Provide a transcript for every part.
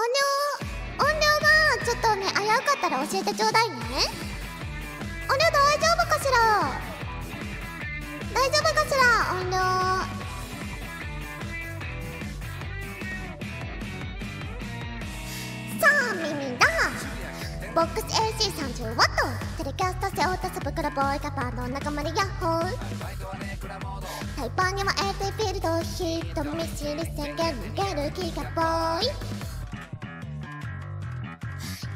音量音量がちょっとね危うかったら教えてちょうだいね。音量大丈夫かしら？大丈夫かしら？音量さあ耳だ。ボックス AC30 ワット。テレキャスト背負ったサブクラボーイがバンドの仲間でヤッホー。タイパンには AT フィールド人見知り宣言投げる気が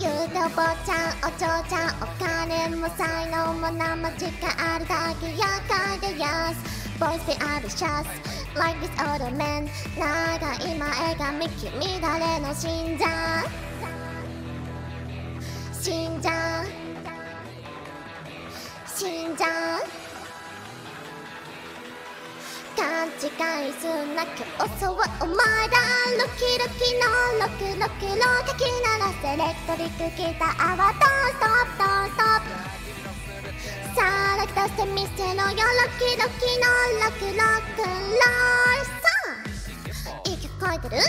言うてお坊ちゃんお嬢ちゃんお金も才能も生時間あるだけやかいでやす Boys be ambitious like this old man. 長い前髪君誰の信者。信者。信者。勘違いすな競争はお前だロキロキのロクロクロかき鳴らせレクトリックギターはドンストップドンストップさあ楽出してみせろよロキロキのロクロクロさあいい曲書いてる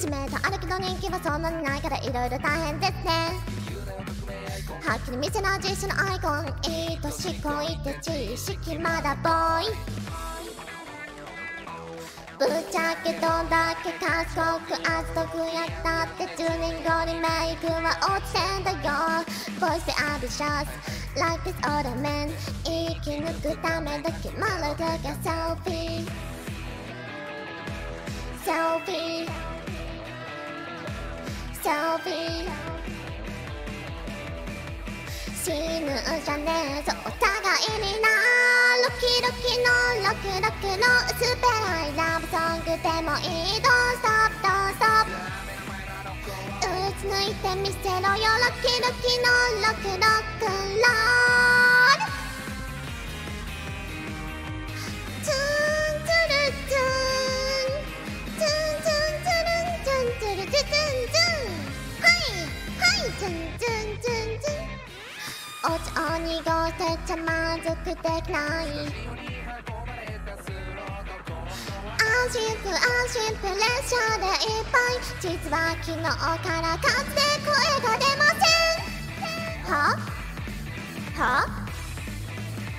知名度あるけど人気はそんなにないからいろいろ大変ですねはっきり見せな実のアイコン愛し恋って知識まだボーイぶっちゃけどんだけ賢くあずとくやったって10年後にメイクは落ちてんだよ。Boys be ambitious like this older man 生き抜くためだけまるだけセルフィーセルフィーセルフィー死ぬじゃねえぞラブソングでもいいドンストップドンストップ。打ち抜いてみせろよロキロキのロクロックロール。ツンツルツンツンツンツルンツンツルツンツンツンはいはいツンツンツンツンお茶を濁せちゃ満足できない安心不安心プレッシャーでいっぱい実は昨日から数で声が出ませんはは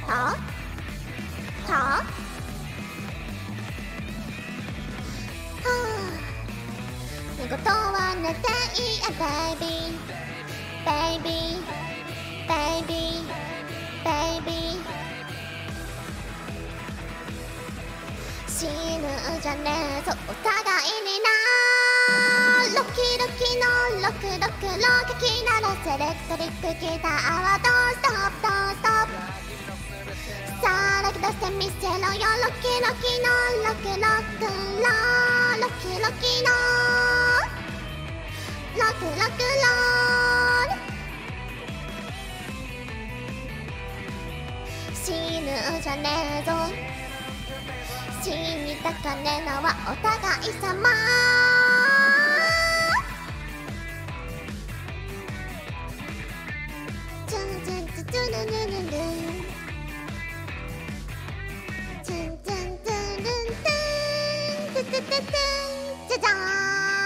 はははあ。寝言は寝ていえベイビーベイビー baby, baby 死ぬじゃねえぞお互いにな。ロキロキのロクロクロかき鳴らせエレクトリックギターはドンストップドンストップ。さあ楽出してみせろよロキロキのロクロクロロキロキのロクロクロー死ぬじゃねえぞ。死にたかねのはお互い様。チュンチンチュチルルルル。チュンチンツルンテンテテテテンじゃじゃーん